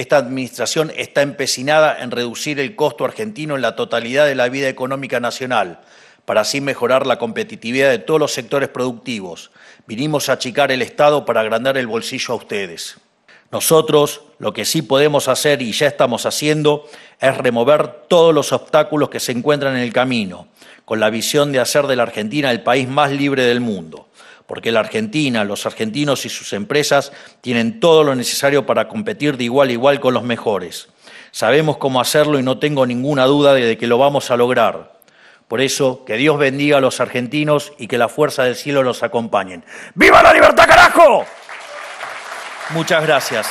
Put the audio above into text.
Esta administración está empecinada en reducir el costo argentino en la totalidad de la vida económica nacional, para así mejorar la competitividad de todos los sectores productivos. Vinimos a achicar el Estado para agrandar el bolsillo a ustedes. Nosotros lo que sí podemos hacer y ya estamos haciendo es remover todos los obstáculos que se encuentran en el camino, con la visión de hacer de la Argentina el país más libre del mundo porque la Argentina, los argentinos y sus empresas tienen todo lo necesario para competir de igual a igual con los mejores. Sabemos cómo hacerlo y no tengo ninguna duda de que lo vamos a lograr. Por eso, que Dios bendiga a los argentinos y que la fuerza del cielo los acompañen. ¡Viva la libertad, carajo! Muchas gracias.